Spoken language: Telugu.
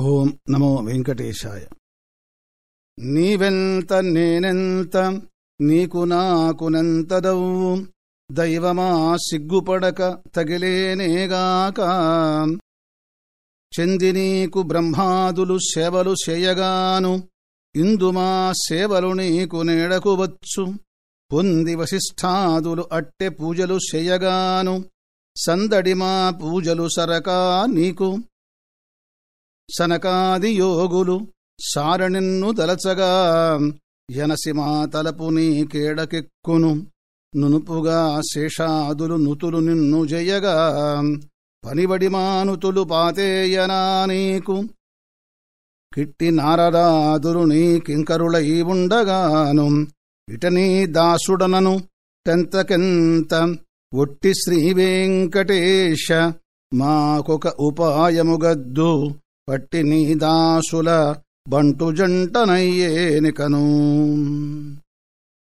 ఓం నమో వెంకటేశాయ. నీవెంత నేనెంత నీకు నాకునెంతదవు దైవమా సిగ్గుపడక తగిలేనేగాక. చెంది నీకు బ్రహ్మాదులు సేవలు చేయగాను ఇందుమా సేవలు నీకు నేడకువచ్చు పొంది వశిష్ఠాదులు అట్టె పూజలు చేయగాను సందడిమా పూజలు సరకా నీకు. సనకాది యోగులు సారణిన్ను తలచగా యనసిమా తలపు నీ కేడకెక్కును. నునుపుగా శేషాదులు నుతులు నిన్ను జయగా పనిబడి మానుతులు పాతేయనా నీకు. కిట్టి నారదాదులు నీకింకరులై ఉండగాను ఇటనీ దాసుడనను టెంతకెంత? ఒట్టి శ్రీవేంకటేశ మాకొక ఉపాయముగద్దు పట్టి నీ దాసుల బంటు జంటనయ్యేనికను.